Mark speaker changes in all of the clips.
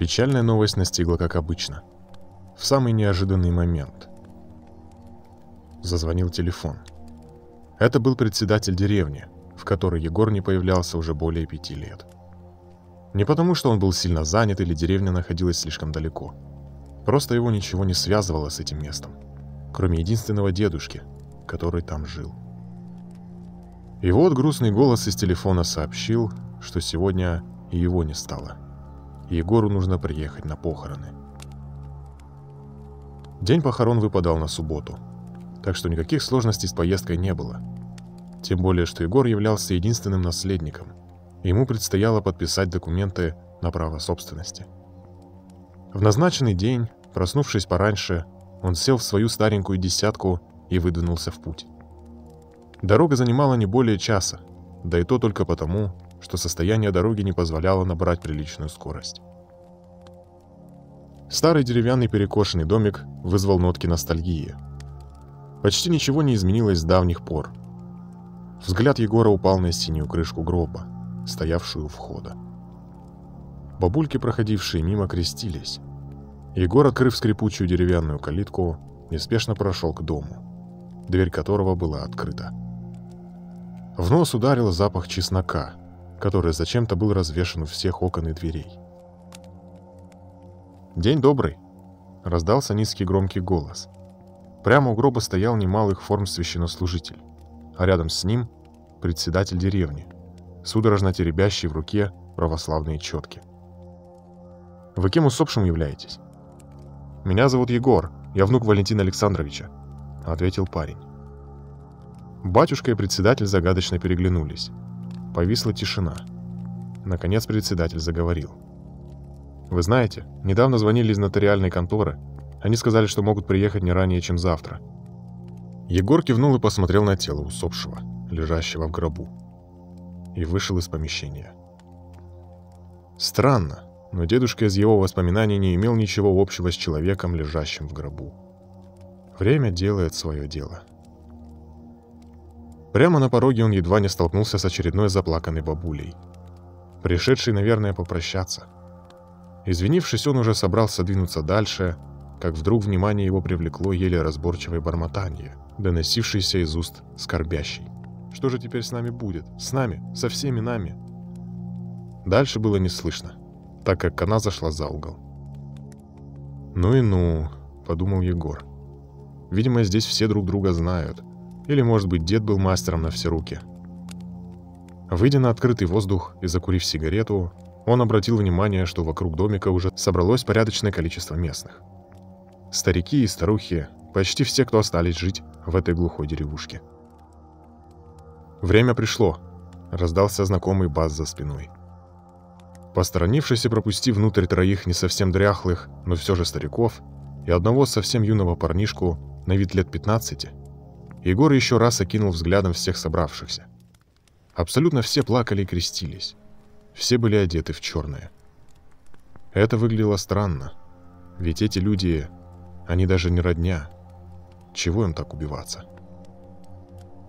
Speaker 1: Печальная новость настигла, как обычно. В самый неожиданный момент. Зазвонил телефон. Это был председатель деревни, в которой Егор не появлялся уже более пяти лет. Не потому, что он был сильно занят или деревня находилась слишком далеко. Просто его ничего не связывало с этим местом, кроме единственного дедушки, который там жил. И вот грустный голос из телефона сообщил, что сегодня и его не стало. Егору нужно приехать на похороны. День похорон выпадал на субботу, так что никаких сложностей с поездкой не было. Тем более, что Егор являлся единственным наследником. Ему предстояло подписать документы на право собственности. В назначенный день, проснувшись пораньше, он сел в свою старенькую десятку и выдвинулся в путь. Дорога занимала не более часа, да и то только потому, что состояние дороги не позволяло набрать приличную скорость. Старый деревянный перекошенный домик вызвал нотки ностальгии. Почти ничего не изменилось с давних пор. Взгляд Егора упал на синюю крышку гроба, стоявшую у входа. Бабульки, проходившие мимо, крестились. Егор, открыв скрипучую деревянную калитку, неспешно прошел к дому, дверь которого была открыта. В нос ударил запах чеснока, который зачем-то был развешан у всех окон и дверей. «День добрый!» — раздался низкий громкий голос. Прямо у гроба стоял немалых форм священнослужитель, а рядом с ним — председатель деревни, судорожно теребящий в руке православные четки. «Вы кем усопшим являетесь?» «Меня зовут Егор, я внук Валентина Александровича», — ответил парень. Батюшка и председатель загадочно переглянулись. Повисла тишина. Наконец председатель заговорил. «Вы знаете, недавно звонили из нотариальной конторы. Они сказали, что могут приехать не ранее, чем завтра». Егор кивнул и посмотрел на тело усопшего, лежащего в гробу. И вышел из помещения. Странно, но дедушка из его воспоминаний не имел ничего общего с человеком, лежащим в гробу. Время делает свое дело. Прямо на пороге он едва не столкнулся с очередной заплаканной бабулей. Пришедший, наверное, попрощаться. Извинившись, он уже собрался двинуться дальше, как вдруг внимание его привлекло еле разборчивое бормотание, доносившееся из уст скорбящей. «Что же теперь с нами будет? С нами? Со всеми нами?» Дальше было не слышно, так как она зашла за угол. «Ну и ну», — подумал Егор. «Видимо, здесь все друг друга знают. Или, может быть, дед был мастером на все руки. Выйдя на открытый воздух и закурив сигарету, он обратил внимание, что вокруг домика уже собралось порядочное количество местных. Старики и старухи, почти все, кто остались жить в этой глухой деревушке. «Время пришло», — раздался знакомый бас за спиной. Посторонившись и пропустив внутрь троих не совсем дряхлых, но все же стариков, и одного совсем юного парнишку на вид лет 15, Егор еще раз окинул взглядом всех собравшихся. Абсолютно все плакали и крестились. Все были одеты в черное. Это выглядело странно, ведь эти люди, они даже не родня. Чего им так убиваться?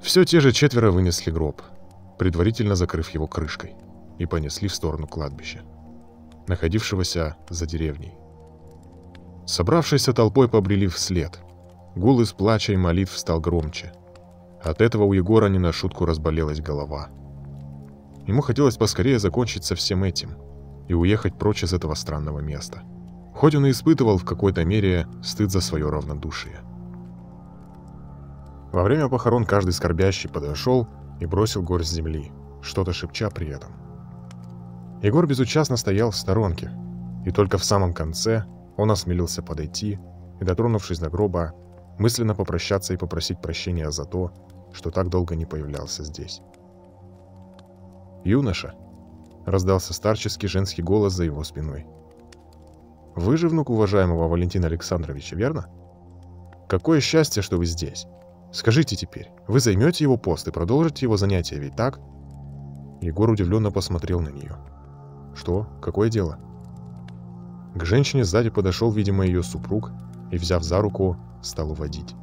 Speaker 1: Все те же четверо вынесли гроб, предварительно закрыв его крышкой, и понесли в сторону кладбища, находившегося за деревней. Собравшиеся толпой побрели вслед – Гул из плача и молитв стал громче. От этого у Егора не на шутку разболелась голова. Ему хотелось поскорее закончить со всем этим и уехать прочь из этого странного места. Хоть он и испытывал в какой-то мере стыд за свое равнодушие. Во время похорон каждый скорбящий подошел и бросил горсть земли, что-то шепча при этом. Егор безучастно стоял в сторонке, и только в самом конце он осмелился подойти и, дотронувшись до гроба, мысленно попрощаться и попросить прощения за то, что так долго не появлялся здесь. «Юноша!» — раздался старческий женский голос за его спиной. «Вы же внук уважаемого Валентина Александровича, верно? Какое счастье, что вы здесь! Скажите теперь, вы займете его пост и продолжите его занятия, ведь так?» Егор удивленно посмотрел на нее. «Что? Какое дело?» К женщине сзади подошел, видимо, ее супруг, и, взяв за руку, стал уводить.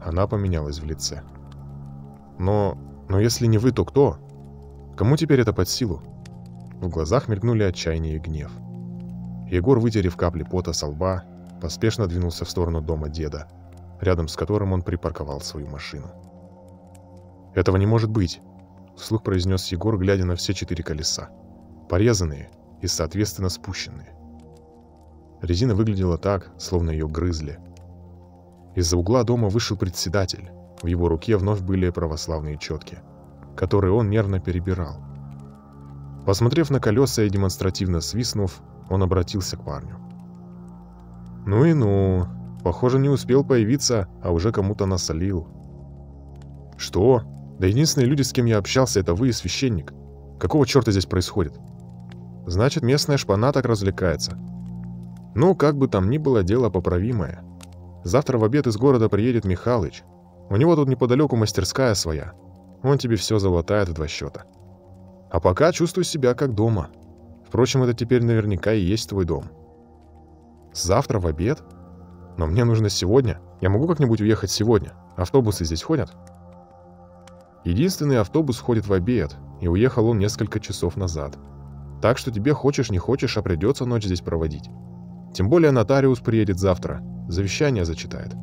Speaker 1: Она поменялась в лице. «Но... но если не вы, то кто? Кому теперь это под силу?» В глазах мелькнули отчаяние и гнев. Егор, вытерев капли пота со лба, поспешно двинулся в сторону дома деда, рядом с которым он припарковал свою машину. «Этого не может быть!» — вслух произнес Егор, глядя на все четыре колеса. Порезанные и, соответственно, спущенные. Резина выглядела так, словно ее грызли. Из-за угла дома вышел председатель. В его руке вновь были православные четки, которые он нервно перебирал. Посмотрев на колеса и демонстративно свистнув, он обратился к парню. «Ну и ну, похоже, не успел появиться, а уже кому-то насолил». «Что? Да единственные люди, с кем я общался, это вы и священник. Какого черта здесь происходит?» «Значит, местная шпана так развлекается». «Ну, как бы там ни было, дело поправимое. Завтра в обед из города приедет Михалыч. У него тут неподалеку мастерская своя. Он тебе все залатает в два счета». А пока чувствую себя как дома. Впрочем, это теперь наверняка и есть твой дом. Завтра в обед? Но мне нужно сегодня. Я могу как-нибудь уехать сегодня? Автобусы здесь ходят? Единственный автобус ходит в обед, и уехал он несколько часов назад. Так что тебе хочешь не хочешь, а придется ночь здесь проводить. Тем более нотариус приедет завтра, завещание зачитает.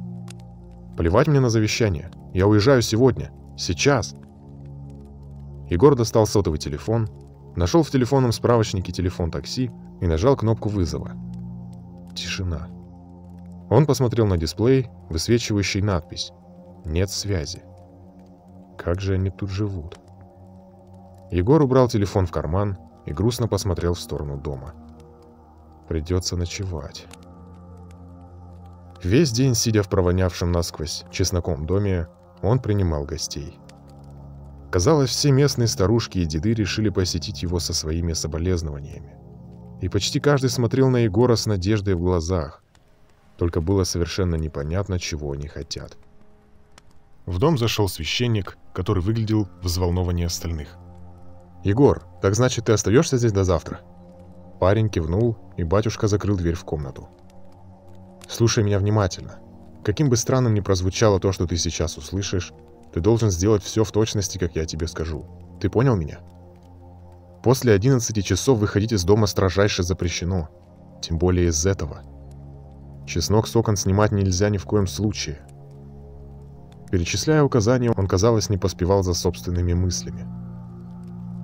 Speaker 1: Плевать мне на завещание. Я уезжаю сегодня. Сейчас. Егор достал сотовый телефон, нашел в телефонном справочнике телефон такси и нажал кнопку вызова. Тишина. Он посмотрел на дисплей, высвечивающий надпись «Нет связи». Как же они тут живут? Егор убрал телефон в карман и грустно посмотрел в сторону дома. Придется ночевать. Весь день, сидя в провонявшем насквозь чесноком доме, он принимал гостей. Казалось, все местные старушки и деды решили посетить его со своими соболезнованиями. И почти каждый смотрел на Егора с надеждой в глазах. Только было совершенно непонятно, чего они хотят. В дом зашел священник, который выглядел взволнованнее остальных. «Егор, так значит, ты остаешься здесь до завтра?» Парень кивнул, и батюшка закрыл дверь в комнату. «Слушай меня внимательно. Каким бы странным ни прозвучало то, что ты сейчас услышишь, ты должен сделать все в точности, как я тебе скажу. Ты понял меня? После 11 часов выходить из дома строжайше запрещено. Тем более из этого. Чеснок с окон снимать нельзя ни в коем случае. Перечисляя указания, он, казалось, не поспевал за собственными мыслями.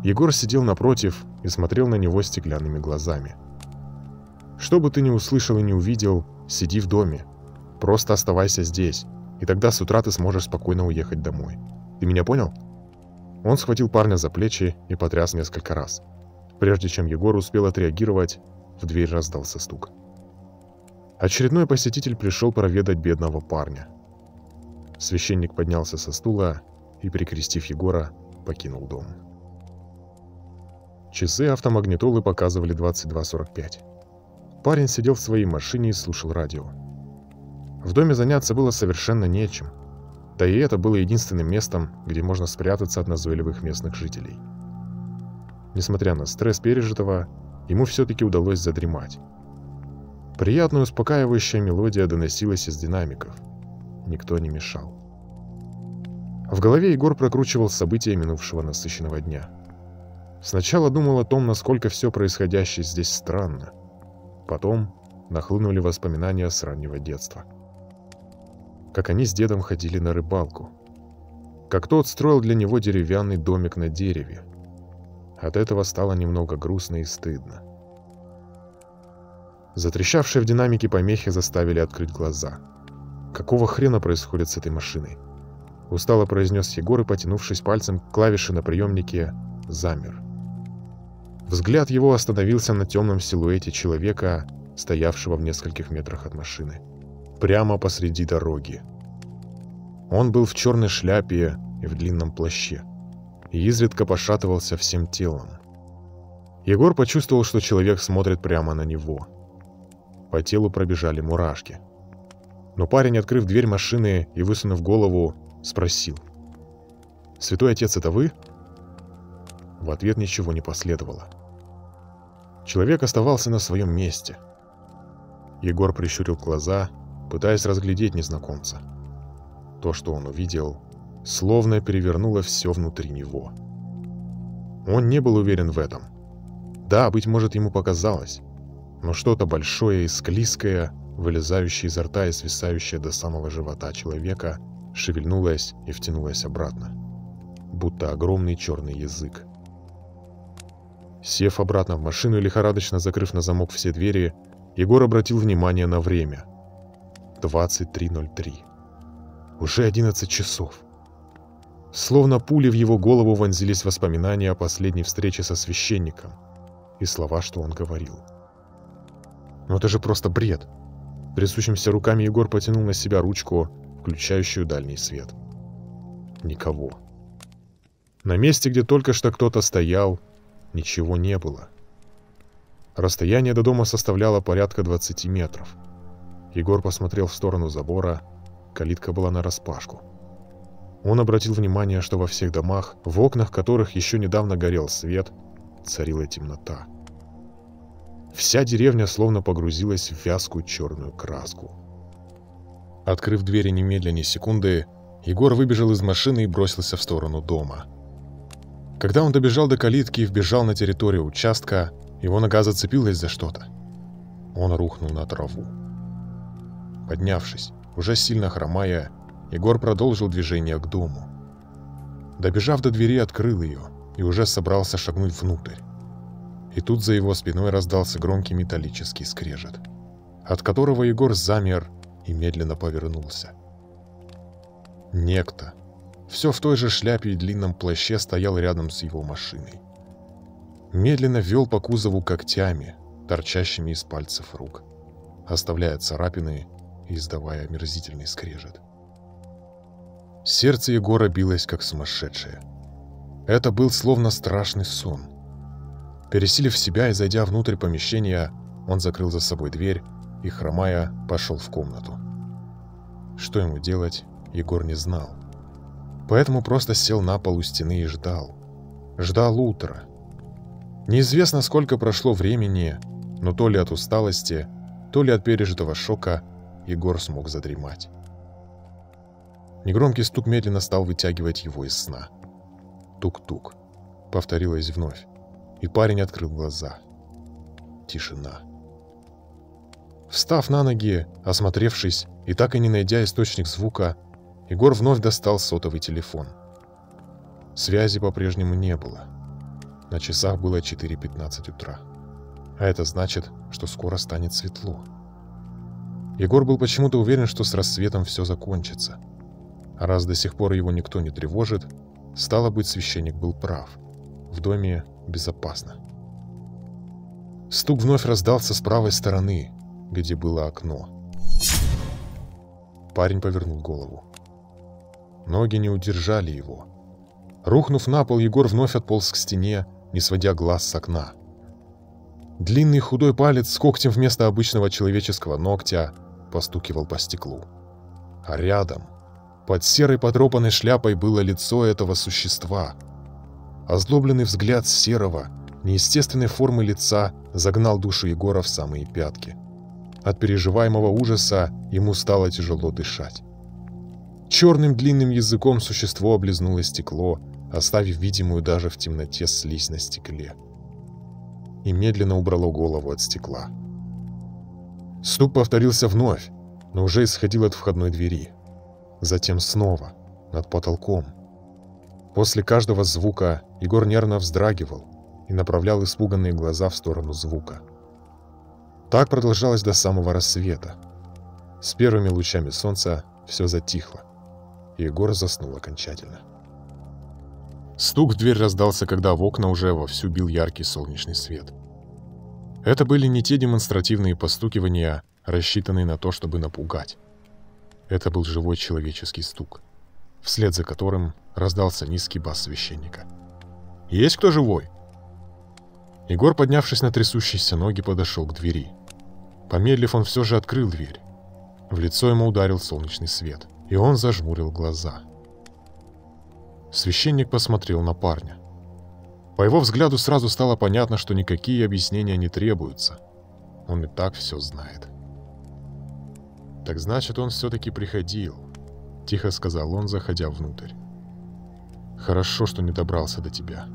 Speaker 1: Егор сидел напротив и смотрел на него стеклянными глазами. «Что бы ты ни услышал и не увидел, сиди в доме. Просто оставайся здесь и тогда с утра ты сможешь спокойно уехать домой. Ты меня понял?» Он схватил парня за плечи и потряс несколько раз. Прежде чем Егор успел отреагировать, в дверь раздался стук. Очередной посетитель пришел проведать бедного парня. Священник поднялся со стула и, прикрестив Егора, покинул дом. Часы автомагнитолы показывали 22.45. Парень сидел в своей машине и слушал радио. В доме заняться было совершенно нечем. Да и это было единственным местом, где можно спрятаться от назойливых местных жителей. Несмотря на стресс пережитого, ему все-таки удалось задремать. Приятная успокаивающая мелодия доносилась из динамиков. Никто не мешал. В голове Егор прокручивал события минувшего насыщенного дня. Сначала думал о том, насколько все происходящее здесь странно. Потом нахлынули воспоминания с раннего детства как они с дедом ходили на рыбалку. Как тот строил для него деревянный домик на дереве. От этого стало немного грустно и стыдно. Затрещавшие в динамике помехи заставили открыть глаза. «Какого хрена происходит с этой машиной?» Устало произнес Егор и, потянувшись пальцем к клавише на приемнике, замер. Взгляд его остановился на темном силуэте человека, стоявшего в нескольких метрах от машины прямо посреди дороги. Он был в черной шляпе и в длинном плаще, и изредка пошатывался всем телом. Егор почувствовал, что человек смотрит прямо на него. По телу пробежали мурашки. Но парень, открыв дверь машины и высунув голову, спросил. «Святой отец, это вы?» В ответ ничего не последовало. Человек оставался на своем месте. Егор прищурил глаза пытаясь разглядеть незнакомца. То, что он увидел, словно перевернуло все внутри него. Он не был уверен в этом. Да, быть может, ему показалось. но что-то большое и склизкое, вылезающее изо рта и свисающее до самого живота человека, шевельнулось и втянулось обратно, будто огромный черный язык. Сев обратно в машину и лихорадочно закрыв на замок все двери, Егор обратил внимание на время. 23.03. Уже 11 часов. Словно пули в его голову вонзились воспоминания о последней встрече со священником и слова, что он говорил. Но это же просто бред. Трясущимися руками Егор потянул на себя ручку, включающую дальний свет. Никого. На месте, где только что кто-то стоял, ничего не было. Расстояние до дома составляло порядка 20 метров. Егор посмотрел в сторону забора, калитка была нараспашку. Он обратил внимание, что во всех домах, в окнах которых еще недавно горел свет, царила темнота. Вся деревня словно погрузилась в вязкую черную краску. Открыв двери немедленно секунды, Егор выбежал из машины и бросился в сторону дома. Когда он добежал до калитки и вбежал на территорию участка, его нога зацепилась за что-то. Он рухнул на траву. Поднявшись, уже сильно хромая, Егор продолжил движение к дому. Добежав до двери, открыл ее и уже собрался шагнуть внутрь. И тут за его спиной раздался громкий металлический скрежет, от которого Егор замер и медленно повернулся. Некто, все в той же шляпе и длинном плаще, стоял рядом с его машиной. Медленно вел по кузову когтями, торчащими из пальцев рук, оставляя царапины и издавая омерзительный скрежет. Сердце Егора билось, как сумасшедшее. Это был словно страшный сон. Пересилив себя и зайдя внутрь помещения, он закрыл за собой дверь и, хромая, пошел в комнату. Что ему делать, Егор не знал. Поэтому просто сел на пол у стены и ждал. Ждал утра. Неизвестно, сколько прошло времени, но то ли от усталости, то ли от пережитого шока Егор смог задремать. Негромкий стук медленно стал вытягивать его из сна. Тук-тук. Повторилось вновь. И парень открыл глаза. Тишина. Встав на ноги, осмотревшись и так и не найдя источник звука, Егор вновь достал сотовый телефон. Связи по-прежнему не было. На часах было 4.15 утра. А это значит, что скоро станет светло. Егор был почему-то уверен, что с рассветом все закончится. А раз до сих пор его никто не тревожит, стало быть, священник был прав. В доме безопасно. Стук вновь раздался с правой стороны, где было окно. Парень повернул голову. Ноги не удержали его. Рухнув на пол, Егор вновь отполз к стене, не сводя глаз с окна. Длинный худой палец с когтем вместо обычного человеческого ногтя постукивал по стеклу. А рядом, под серой потрепанной шляпой было лицо этого существа. Озлобленный взгляд серого, неестественной формы лица загнал душу Егора в самые пятки. От переживаемого ужаса ему стало тяжело дышать. Черным длинным языком существо облизнуло стекло, оставив видимую даже в темноте слизь на стекле. И медленно убрало голову от стекла. Стук повторился вновь, но уже исходил от входной двери затем снова, над потолком. После каждого звука Егор нервно вздрагивал и направлял испуганные глаза в сторону звука. Так продолжалось до самого рассвета. С первыми лучами солнца все затихло, Егор заснул окончательно. Стук в дверь раздался, когда в окна уже вовсю бил яркий солнечный свет. Это были не те демонстративные постукивания, рассчитанные на то, чтобы напугать. Это был живой человеческий стук, вслед за которым раздался низкий бас священника. «Есть кто живой?» Егор, поднявшись на трясущиеся ноги, подошел к двери. Помедлив, он все же открыл дверь. В лицо ему ударил солнечный свет, и он зажмурил глаза. Священник посмотрел на парня. По его взгляду сразу стало понятно, что никакие объяснения не требуются. Он и так все знает. «Так значит, он все-таки приходил», — тихо сказал он, заходя внутрь. «Хорошо, что не добрался до тебя».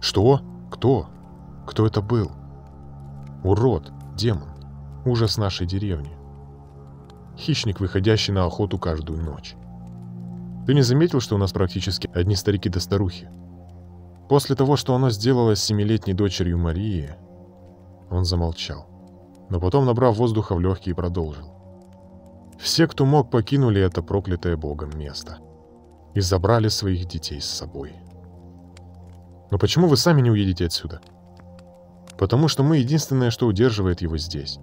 Speaker 1: «Что? Кто? Кто это был?» «Урод, демон, ужас нашей деревни. Хищник, выходящий на охоту каждую ночь. Ты не заметил, что у нас практически одни старики да старухи? После того, что оно сделало с семилетней дочерью Марии, он замолчал, но потом, набрав воздуха в легкие, продолжил. Все, кто мог, покинули это проклятое Богом место и забрали своих детей с собой. Но почему вы сами не уедете отсюда? Потому что мы единственное, что удерживает его здесь.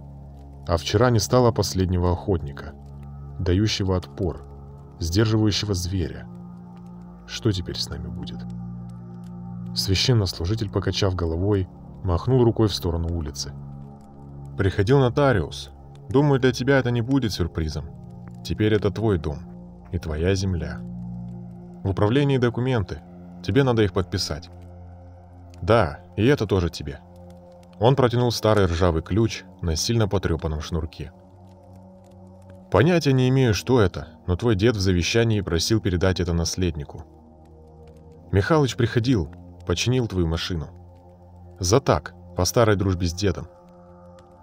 Speaker 1: А вчера не стало последнего охотника, дающего отпор, сдерживающего зверя. Что теперь с нами будет? Священнослужитель, покачав головой, махнул рукой в сторону улицы. «Приходил нотариус. Думаю, для тебя это не будет сюрпризом. Теперь это твой дом и твоя земля. В управлении документы. Тебе надо их подписать. Да, и это тоже тебе». Он протянул старый ржавый ключ на сильно потрепанном шнурке. «Понятия не имею, что это, но твой дед в завещании просил передать это наследнику. Михалыч приходил, починил твою машину. За так, по старой дружбе с дедом.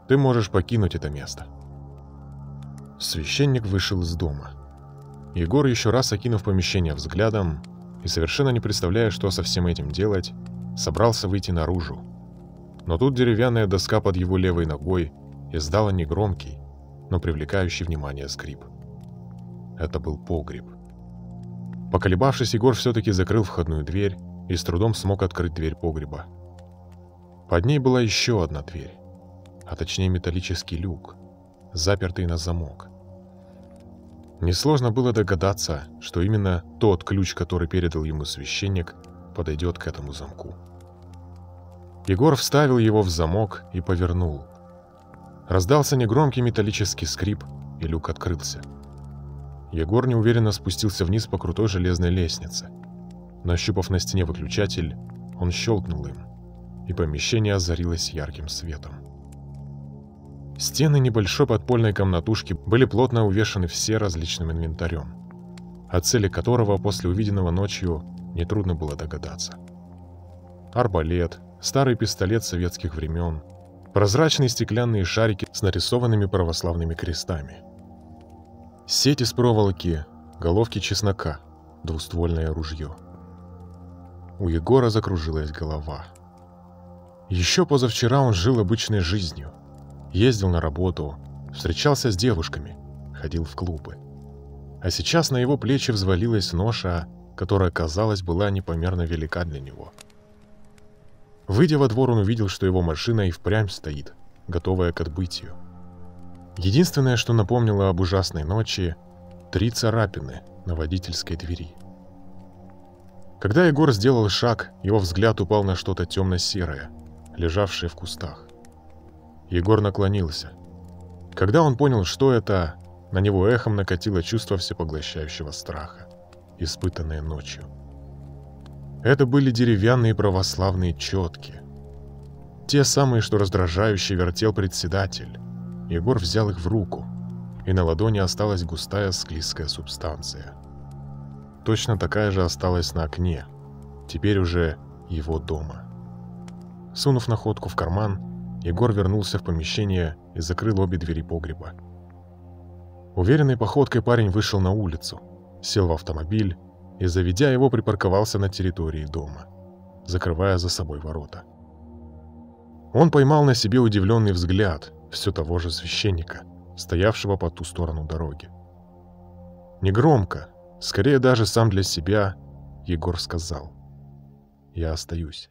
Speaker 1: Ты можешь покинуть это место». Священник вышел из дома. Егор, еще раз окинув помещение взглядом и совершенно не представляя, что со всем этим делать, собрался выйти наружу, но тут деревянная доска под его левой ногой издала негромкий, но привлекающий внимание скрип. Это был погреб. Поколебавшись, Егор все-таки закрыл входную дверь и с трудом смог открыть дверь погреба. Под ней была еще одна дверь, а точнее металлический люк, запертый на замок. Несложно было догадаться, что именно тот ключ, который передал ему священник, подойдет к этому замку. Егор вставил его в замок и повернул. Раздался негромкий металлический скрип, и люк открылся. Егор неуверенно спустился вниз по крутой железной лестнице. Нащупав на стене выключатель, он щелкнул им, и помещение озарилось ярким светом. Стены небольшой подпольной комнатушки были плотно увешаны все различным инвентарем, о цели которого после увиденного ночью нетрудно было догадаться. Арбалет, старый пистолет советских времен, прозрачные стеклянные шарики с нарисованными православными крестами. Сеть из проволоки, головки чеснока, двуствольное ружье. У Егора закружилась голова. Еще позавчера он жил обычной жизнью. Ездил на работу, встречался с девушками, ходил в клубы. А сейчас на его плечи взвалилась ноша, которая, казалось, была непомерно велика для него – Выйдя во двор, он увидел, что его машина и впрямь стоит, готовая к отбытию. Единственное, что напомнило об ужасной ночи — три царапины на водительской двери. Когда Егор сделал шаг, его взгляд упал на что-то темно-серое, лежавшее в кустах. Егор наклонился. Когда он понял, что это, на него эхом накатило чувство всепоглощающего страха, испытанное ночью. Это были деревянные православные четки. Те самые, что раздражающе вертел председатель. Егор взял их в руку, и на ладони осталась густая склизкая субстанция. Точно такая же осталась на окне, теперь уже его дома. Сунув находку в карман, Егор вернулся в помещение и закрыл обе двери погреба. Уверенной походкой парень вышел на улицу, сел в автомобиль и, заведя его, припарковался на территории дома, закрывая за собой ворота. Он поймал на себе удивленный взгляд все того же священника, стоявшего по ту сторону дороги. Негромко, скорее даже сам для себя, Егор сказал «Я остаюсь».